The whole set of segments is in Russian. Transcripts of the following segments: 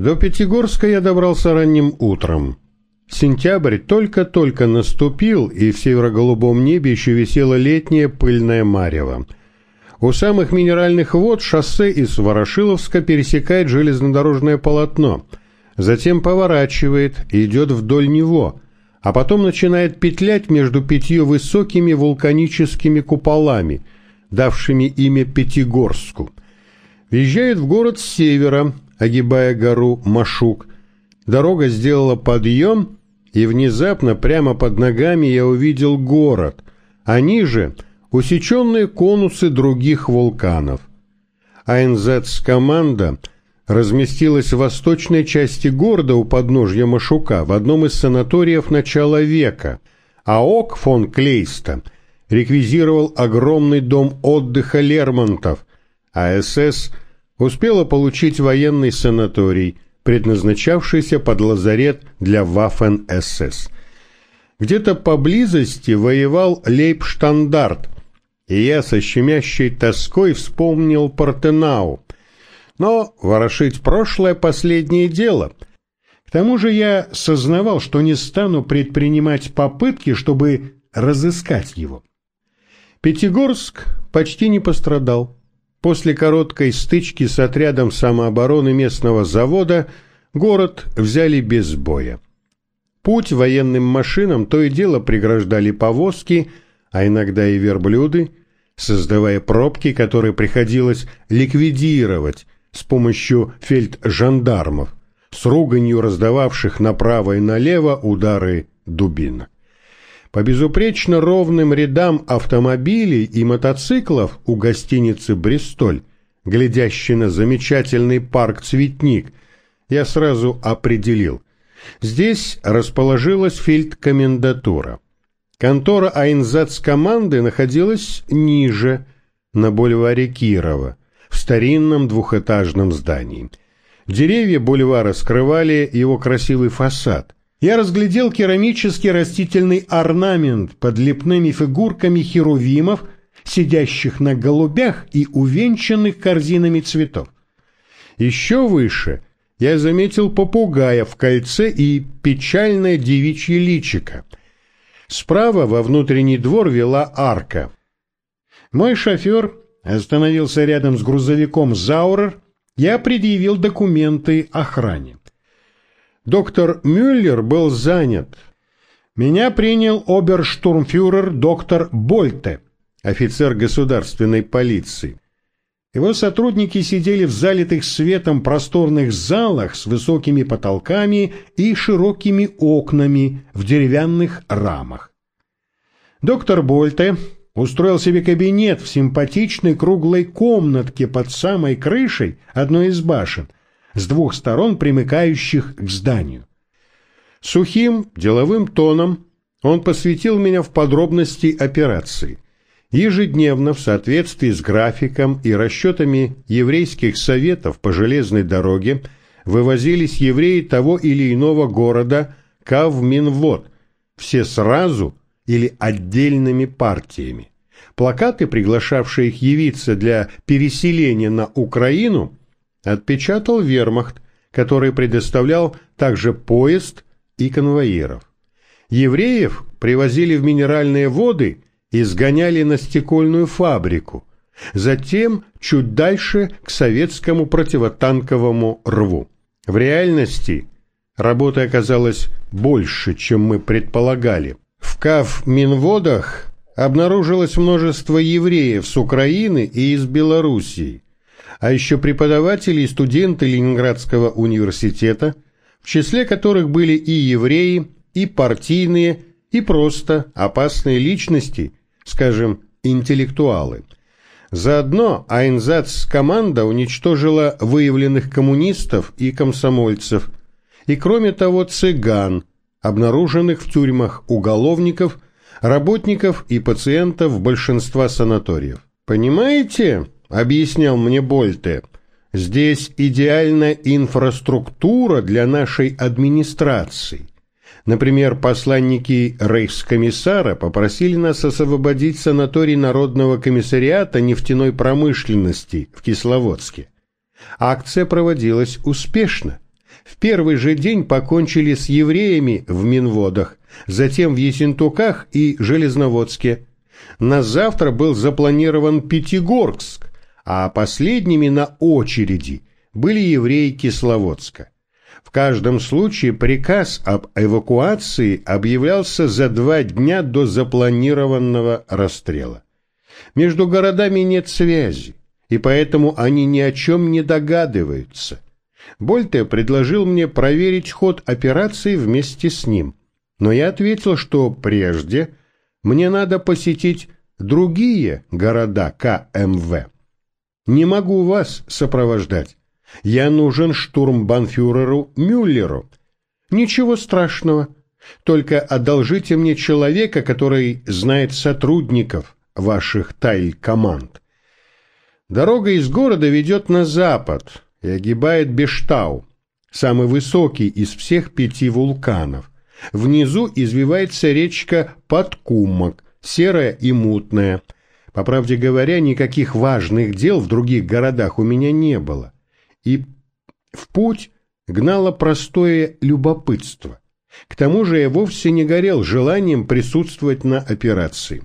До Пятигорска я добрался ранним утром. Сентябрь только-только наступил, и в северо-голубом небе еще висела летняя пыльная марево. У самых минеральных вод шоссе из Ворошиловска пересекает железнодорожное полотно, затем поворачивает и идет вдоль него, а потом начинает петлять между пятью высокими вулканическими куполами, давшими имя Пятигорску. Въезжает в город с севера, огибая гору Машук. Дорога сделала подъем, и внезапно прямо под ногами я увидел город, а ниже – усеченные конусы других вулканов. АНЗ-команда разместилась в восточной части города у подножья Машука в одном из санаториев начала века, а Ок фон Клейста реквизировал огромный дом отдыха Лермонтов, а СС успела получить военный санаторий – предназначавшийся под лазарет для Waffen-СС. Где-то поблизости воевал лейбштандарт, и я со щемящей тоской вспомнил Портенау. Но ворошить прошлое – последнее дело. К тому же я сознавал, что не стану предпринимать попытки, чтобы разыскать его. Пятигорск почти не пострадал. После короткой стычки с отрядом самообороны местного завода город взяли без боя. Путь военным машинам то и дело преграждали повозки, а иногда и верблюды, создавая пробки, которые приходилось ликвидировать с помощью фельджандармов, с руганью раздававших направо и налево удары дубинок. По безупречно ровным рядам автомобилей и мотоциклов у гостиницы «Бристоль», глядящей на замечательный парк «Цветник», я сразу определил. Здесь расположилась фельдкомендатура. Контора команды находилась ниже, на бульваре Кирова, в старинном двухэтажном здании. Деревья бульвара скрывали его красивый фасад – я разглядел керамический растительный орнамент под лепными фигурками херувимов, сидящих на голубях и увенчанных корзинами цветов. Еще выше я заметил попугая в кольце и печальное девичье личико. Справа во внутренний двор вела арка. Мой шофер остановился рядом с грузовиком «Заурер», я предъявил документы охране. Доктор Мюллер был занят. Меня принял оберштурмфюрер доктор Больте, офицер государственной полиции. Его сотрудники сидели в залитых светом просторных залах с высокими потолками и широкими окнами в деревянных рамах. Доктор Больте устроил себе кабинет в симпатичной круглой комнатке под самой крышей одной из башен – с двух сторон примыкающих к зданию. Сухим деловым тоном он посвятил меня в подробности операции. Ежедневно в соответствии с графиком и расчетами еврейских советов по железной дороге вывозились евреи того или иного города Кавминвод, все сразу или отдельными партиями. Плакаты, приглашавшие их явиться для переселения на Украину, отпечатал вермахт, который предоставлял также поезд и конвоиров. Евреев привозили в минеральные воды и сгоняли на стекольную фабрику, затем чуть дальше к советскому противотанковому рву. В реальности работы оказалось больше, чем мы предполагали. В КАВ-Минводах обнаружилось множество евреев с Украины и из Белоруссии – а еще преподаватели и студенты Ленинградского университета, в числе которых были и евреи, и партийные, и просто опасные личности, скажем, интеллектуалы. Заодно Айнзац-команда уничтожила выявленных коммунистов и комсомольцев, и кроме того цыган, обнаруженных в тюрьмах уголовников, работников и пациентов большинства санаториев. Понимаете, объяснял мне Больте, здесь идеальная инфраструктура для нашей администрации. Например, посланники рейхскомиссара попросили нас освободить санаторий Народного комиссариата нефтяной промышленности в Кисловодске. Акция проводилась успешно. В первый же день покончили с евреями в Минводах, затем в Есентуках и Железноводске. На завтра был запланирован Пятигорск, а последними на очереди были евреи Кисловодска. В каждом случае приказ об эвакуации объявлялся за два дня до запланированного расстрела. Между городами нет связи, и поэтому они ни о чем не догадываются. Больте предложил мне проверить ход операции вместе с ним, но я ответил, что прежде мне надо посетить другие города КМВ. Не могу вас сопровождать. Я нужен штурмбанфюреру Мюллеру. Ничего страшного. Только одолжите мне человека, который знает сотрудников ваших тай-команд. Дорога из города ведет на запад и огибает Бештау, самый высокий из всех пяти вулканов. Внизу извивается речка Подкумок, серая и мутная. По правде говоря, никаких важных дел в других городах у меня не было и в путь гнало простое любопытство. К тому же я вовсе не горел желанием присутствовать на операции.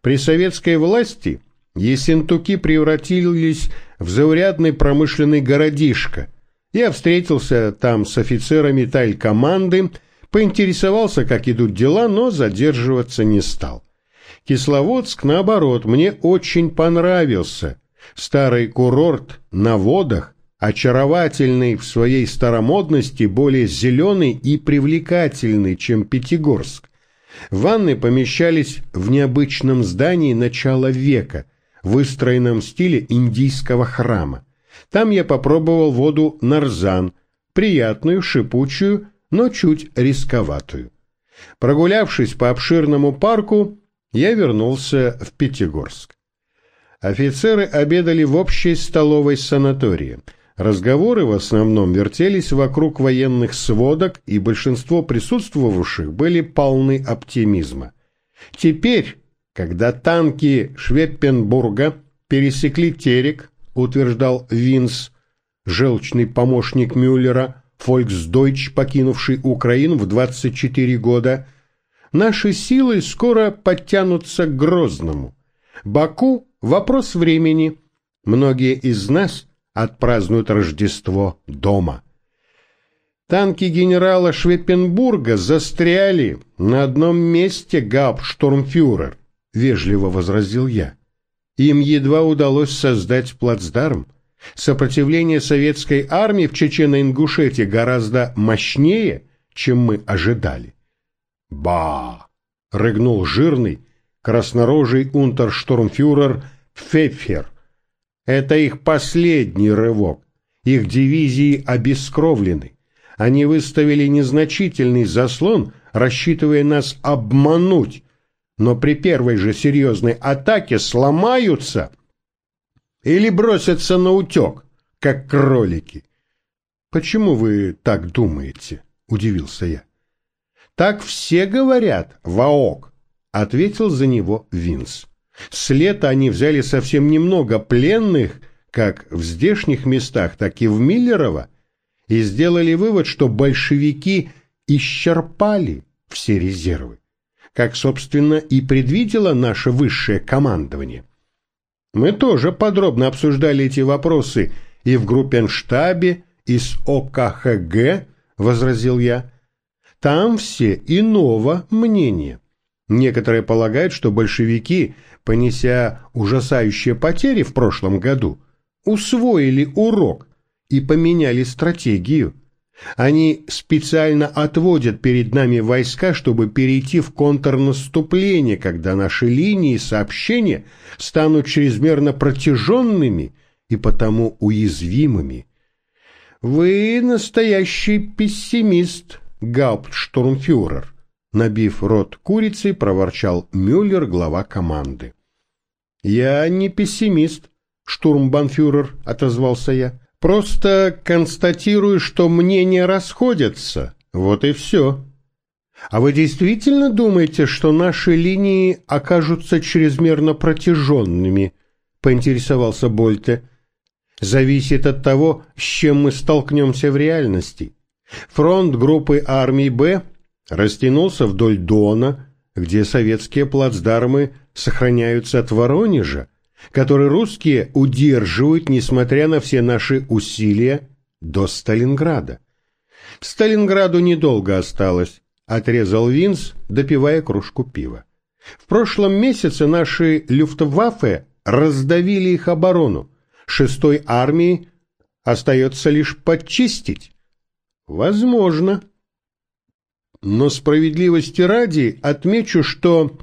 При советской власти Ессентуки превратились в заурядный промышленный городишко. Я встретился там с офицерами тайль-команды, поинтересовался, как идут дела, но задерживаться не стал. Кисловодск, наоборот, мне очень понравился. Старый курорт на водах очаровательный в своей старомодности, более зеленый и привлекательный, чем Пятигорск. Ванны помещались в необычном здании начала века, выстроенном в стиле индийского храма. Там я попробовал воду нарзан, приятную, шипучую, но чуть рисковатую. Прогулявшись по обширному парку, я вернулся в Пятигорск. Офицеры обедали в общей столовой санатории – Разговоры в основном вертелись вокруг военных сводок, и большинство присутствовавших были полны оптимизма. Теперь, когда танки Швеппенбурга пересекли Терек, утверждал Винс, желчный помощник Мюллера, Фольксдойч, покинувший Украину в 24 года, наши силы скоро подтянутся к Грозному. Баку – вопрос времени. Многие из нас – отпразднуют Рождество дома. Танки генерала Швепенбурга застряли на одном месте, гауптштурмфюрер, вежливо возразил я. Им едва удалось создать плацдарм. Сопротивление советской армии в Чечено-Ингушетии гораздо мощнее, чем мы ожидали. Ба! рыгнул жирный, краснорожий унтерштурмфюрер Пфеффер. Это их последний рывок. Их дивизии обескровлены. Они выставили незначительный заслон, рассчитывая нас обмануть, но при первой же серьезной атаке сломаются или бросятся на утек, как кролики. «Почему вы так думаете?» — удивился я. «Так все говорят, Ваок», — ответил за него Винс. С лета они взяли совсем немного пленных, как в здешних местах, так и в Миллерово, и сделали вывод, что большевики исчерпали все резервы, как, собственно, и предвидело наше высшее командование. Мы тоже подробно обсуждали эти вопросы и в группенштабе, и с ОКХГ, возразил я. Там все иного мнения. Некоторые полагают, что большевики понеся ужасающие потери в прошлом году, усвоили урок и поменяли стратегию. Они специально отводят перед нами войска, чтобы перейти в контрнаступление, когда наши линии сообщения станут чрезмерно протяженными и потому уязвимыми. Вы настоящий пессимист, гауптштурмфюрер. Набив рот курицей, проворчал Мюллер, глава команды. «Я не пессимист, штурмбанфюрер», — отозвался я. «Просто констатирую, что мнения расходятся. Вот и все». «А вы действительно думаете, что наши линии окажутся чрезмерно протяженными?» — поинтересовался Больте. «Зависит от того, с чем мы столкнемся в реальности. Фронт группы армий «Б» растянулся вдоль Дона, где советские плацдармы сохраняются от Воронежа, который русские удерживают, несмотря на все наши усилия, до Сталинграда. Сталинграду недолго осталось, отрезал Винс, допивая кружку пива. В прошлом месяце наши люфтваффе раздавили их оборону. Шестой армии остается лишь подчистить. Возможно. Но справедливости ради отмечу, что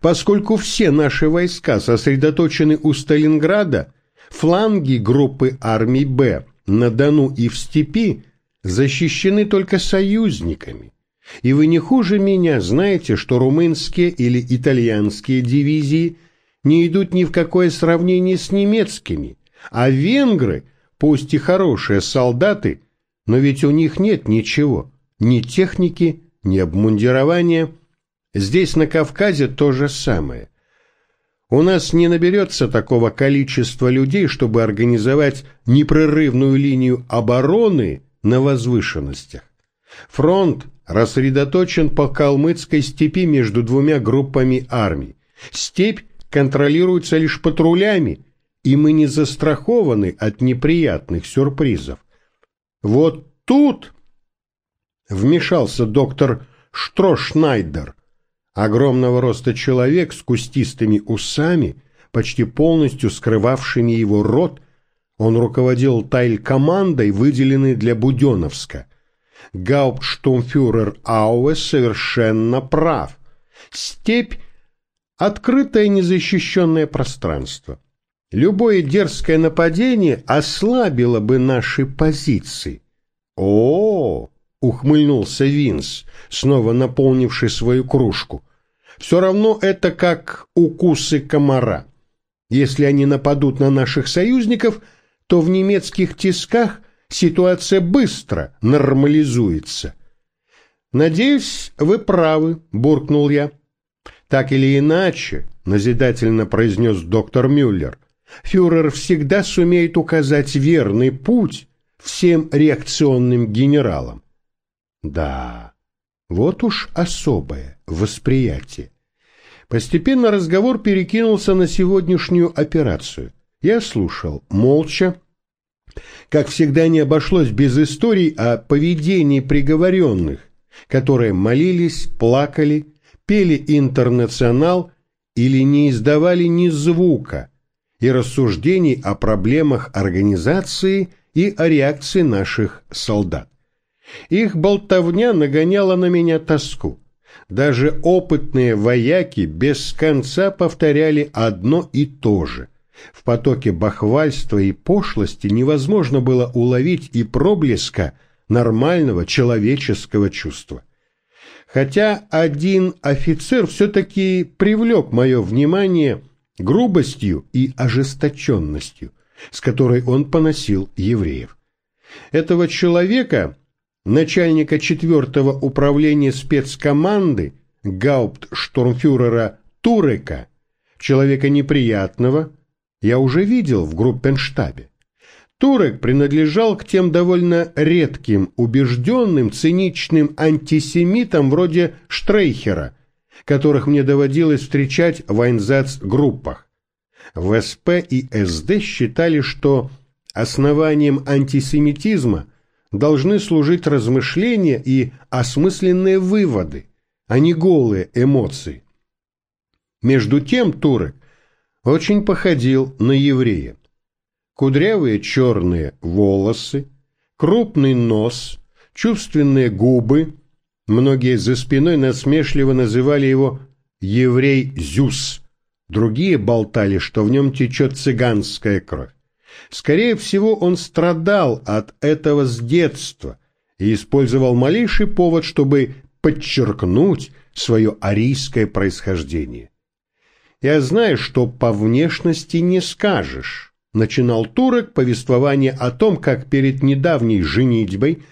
поскольку все наши войска сосредоточены у Сталинграда, фланги группы армий «Б» на Дону и в степи защищены только союзниками. И вы не хуже меня знаете, что румынские или итальянские дивизии не идут ни в какое сравнение с немецкими, а венгры, пусть и хорошие солдаты, но ведь у них нет ничего, ни техники, ни обмундирования. Здесь на Кавказе то же самое. У нас не наберется такого количества людей, чтобы организовать непрерывную линию обороны на возвышенностях. Фронт рассредоточен по Калмыцкой степи между двумя группами армий. Степь контролируется лишь патрулями, и мы не застрахованы от неприятных сюрпризов. Вот тут вмешался доктор Штрошнайдер, огромного роста человек с кустистыми усами, почти полностью скрывавшими его рот, он руководил тайль-командой, выделенной для Буденовска. Гауптштумфюрер Ауэ совершенно прав. Степь — открытое незащищенное пространство. Любое дерзкое нападение ослабило бы наши позиции. О, -о, -о ухмыльнулся Винс, снова наполнивший свою кружку. Все равно это как укусы комара. Если они нападут на наших союзников, то в немецких тисках ситуация быстро нормализуется. «Надеюсь, вы правы», — буркнул я. «Так или иначе», — назидательно произнес доктор Мюллер, «фюрер всегда сумеет указать верный путь всем реакционным генералам». Да, вот уж особое восприятие. Постепенно разговор перекинулся на сегодняшнюю операцию. Я слушал молча, как всегда, не обошлось без историй о поведении приговоренных, которые молились, плакали, пели «Интернационал» или не издавали ни звука, и рассуждений о проблемах организации и о реакции наших солдат. Их болтовня нагоняла на меня тоску. Даже опытные вояки без конца повторяли одно и то же – в потоке бахвальства и пошлости невозможно было уловить и проблеска нормального человеческого чувства. Хотя один офицер все-таки привлек мое внимание грубостью и ожесточенностью, с которой он поносил евреев. Этого человека, начальника четвертого управления спецкоманды, гауптштурмфюрера Турека, человека неприятного, я уже видел в группенштабе. Турек принадлежал к тем довольно редким, убежденным, циничным антисемитам вроде Штрейхера, которых мне доводилось встречать в Айнзац-группах. В СП и СД считали, что основанием антисемитизма должны служить размышления и осмысленные выводы, а не голые эмоции. Между тем Турек очень походил на еврея. Кудрявые черные волосы, крупный нос, чувственные губы, многие за спиной насмешливо называли его «еврей Зюс», другие болтали, что в нем течет цыганская кровь. Скорее всего, он страдал от этого с детства и использовал малейший повод, чтобы подчеркнуть свое арийское происхождение. Я знаю, что по внешности не скажешь. Начинал турок повествование о том, как перед недавней женитьбой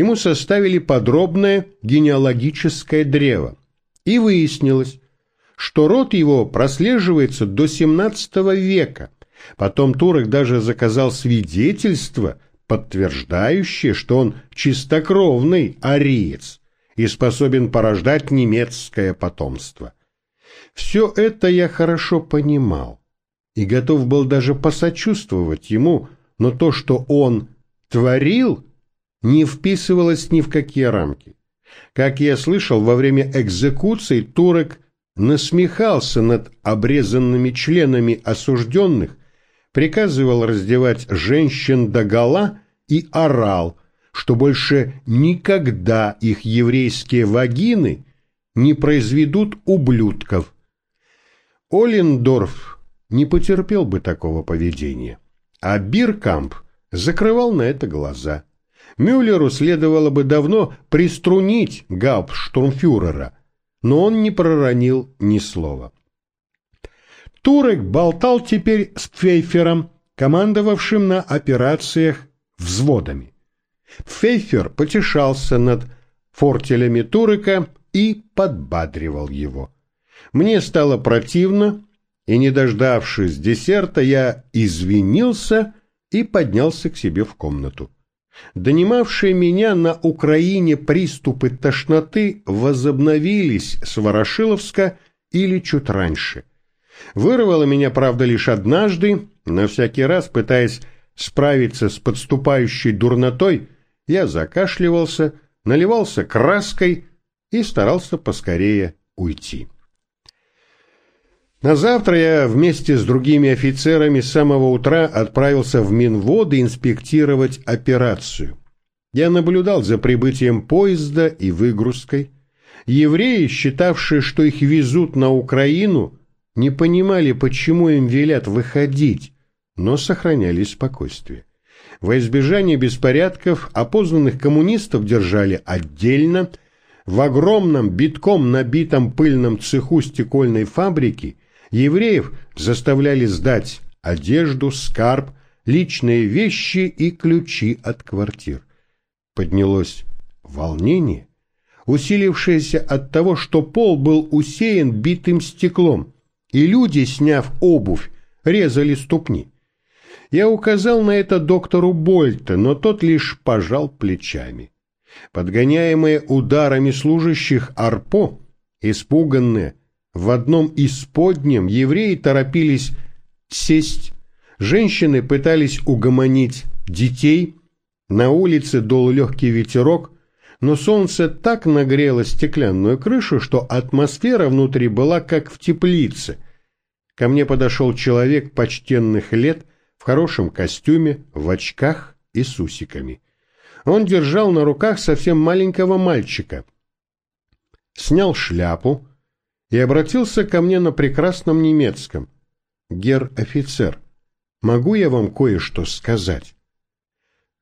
ему составили подробное генеалогическое древо. И выяснилось, что род его прослеживается до XVII века. Потом турок даже заказал свидетельство, подтверждающие, что он чистокровный ариец и способен порождать немецкое потомство. Все это я хорошо понимал и готов был даже посочувствовать ему, но то, что он творил, не вписывалось ни в какие рамки. Как я слышал, во время экзекуций турок насмехался над обрезанными членами осужденных, приказывал раздевать женщин догола и орал, что больше никогда их еврейские вагины не произведут ублюдков. Олендорф не потерпел бы такого поведения, а Биркамп закрывал на это глаза. Мюллеру следовало бы давно приструнить гауптштурмфюрера, но он не проронил ни слова. Турек болтал теперь с Пфейфером, командовавшим на операциях взводами. Пфейфер потешался над фортелями Турека и подбадривал его. Мне стало противно, и, не дождавшись десерта, я извинился и поднялся к себе в комнату. Донимавшие меня на Украине приступы тошноты возобновились с Ворошиловска или чуть раньше. Вырвало меня, правда, лишь однажды, на всякий раз, пытаясь справиться с подступающей дурнотой, я закашливался, наливался краской и старался поскорее уйти. На завтра я вместе с другими офицерами с самого утра отправился в Минводы инспектировать операцию. Я наблюдал за прибытием поезда и выгрузкой. Евреи, считавшие, что их везут на Украину, не понимали, почему им велят выходить, но сохраняли спокойствие. Во избежание беспорядков опознанных коммунистов держали отдельно. В огромном битком набитом пыльном цеху стекольной фабрики Евреев заставляли сдать одежду, скарб, личные вещи и ключи от квартир. Поднялось волнение, усилившееся от того, что пол был усеян битым стеклом, и люди, сняв обувь, резали ступни. Я указал на это доктору Больта, но тот лишь пожал плечами. Подгоняемые ударами служащих Арпо, испуганные, в одном из подням евреи торопились сесть, женщины пытались угомонить детей, на улице дул легкий ветерок, но солнце так нагрело стеклянную крышу, что атмосфера внутри была как в теплице. Ко мне подошел человек почтенных лет в хорошем костюме, в очках и с усиками. Он держал на руках совсем маленького мальчика. Снял шляпу, и обратился ко мне на прекрасном немецком. «Гер-офицер, могу я вам кое-что сказать?»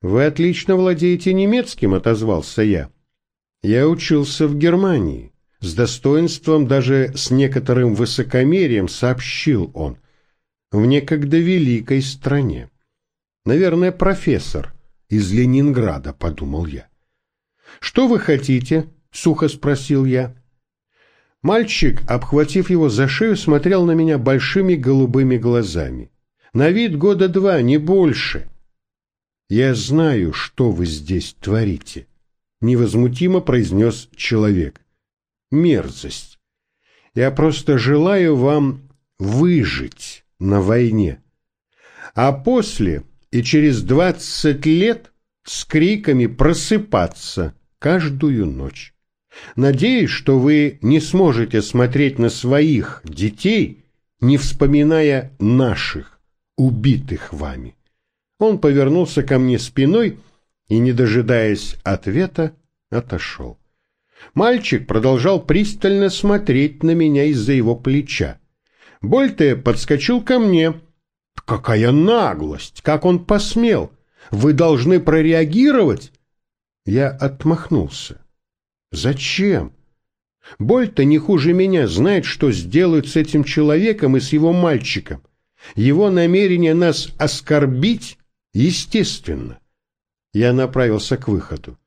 «Вы отлично владеете немецким», — отозвался я. «Я учился в Германии». С достоинством, даже с некоторым высокомерием сообщил он. В некогда великой стране. Наверное, профессор из Ленинграда, подумал я. «Что вы хотите?» — сухо спросил я. Мальчик, обхватив его за шею, смотрел на меня большими голубыми глазами. На вид года два, не больше. «Я знаю, что вы здесь творите», — невозмутимо произнес человек. «Мерзость. Я просто желаю вам выжить на войне. А после и через двадцать лет с криками просыпаться каждую ночь. Надеюсь, что вы не сможете смотреть на своих детей, не вспоминая наших, убитых вами. Он повернулся ко мне спиной и, не дожидаясь ответа, отошел. Мальчик продолжал пристально смотреть на меня из-за его плеча. Больте подскочил ко мне. «Какая наглость! Как он посмел! Вы должны прореагировать!» Я отмахнулся. Зачем? Боль-то не хуже меня знает, что сделают с этим человеком и с его мальчиком. Его намерение нас оскорбить естественно. Я направился к выходу.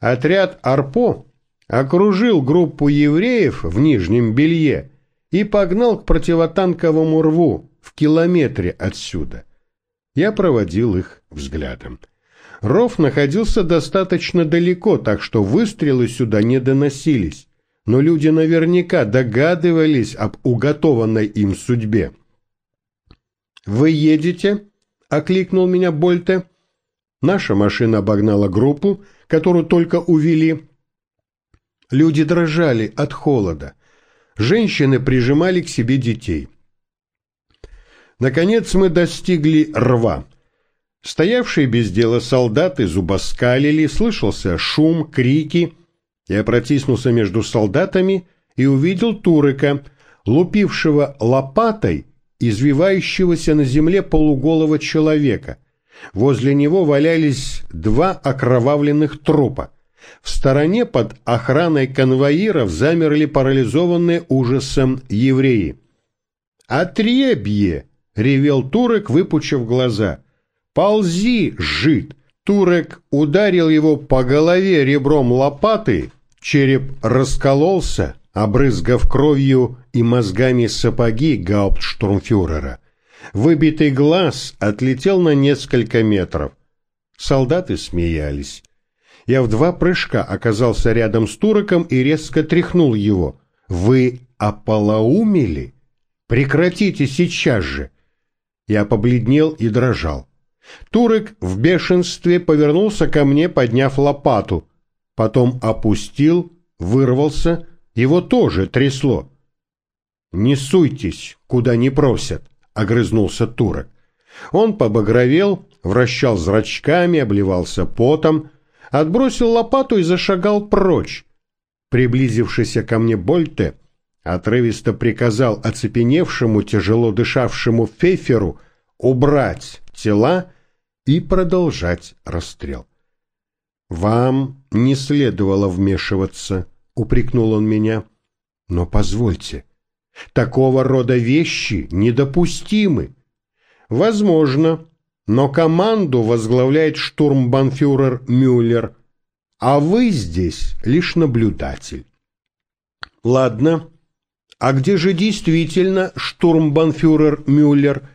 Отряд Арпо окружил группу евреев в нижнем белье и погнал к противотанковому рву в километре отсюда. Я проводил их взглядом. Ров находился достаточно далеко, так что выстрелы сюда не доносились, но люди наверняка догадывались об уготованной им судьбе. «Вы едете?» — окликнул меня Больте. Наша машина обогнала группу, которую только увели. Люди дрожали от холода. Женщины прижимали к себе детей. Наконец мы достигли рва. Стоявшие без дела солдаты зубоскалили, слышался шум, крики. Я протиснулся между солдатами и увидел Турыка, лупившего лопатой извивающегося на земле полуголого человека. Возле него валялись два окровавленных трупа. В стороне под охраной конвоиров замерли парализованные ужасом евреи. «Отребье!» — ревел турок, выпучив глаза. «Ползи, жид!» Турек ударил его по голове ребром лопаты, череп раскололся, обрызгав кровью и мозгами сапоги гауптштурмфюрера. Выбитый глаз отлетел на несколько метров. Солдаты смеялись. Я в два прыжка оказался рядом с туроком и резко тряхнул его. «Вы ополоумели? Прекратите сейчас же!» Я побледнел и дрожал. Турок в бешенстве повернулся ко мне, подняв лопату. Потом опустил, вырвался, его тоже трясло. «Не суйтесь, куда не просят», — огрызнулся турок. Он побагровел, вращал зрачками, обливался потом, отбросил лопату и зашагал прочь. Приблизившийся ко мне Больте отрывисто приказал оцепеневшему, тяжело дышавшему Фейферу убрать тела и продолжать расстрел. «Вам не следовало вмешиваться», — упрекнул он меня. «Но позвольте, такого рода вещи недопустимы. Возможно, но команду возглавляет штурмбанфюрер Мюллер, а вы здесь лишь наблюдатель». «Ладно, а где же действительно штурмбанфюрер Мюллер?»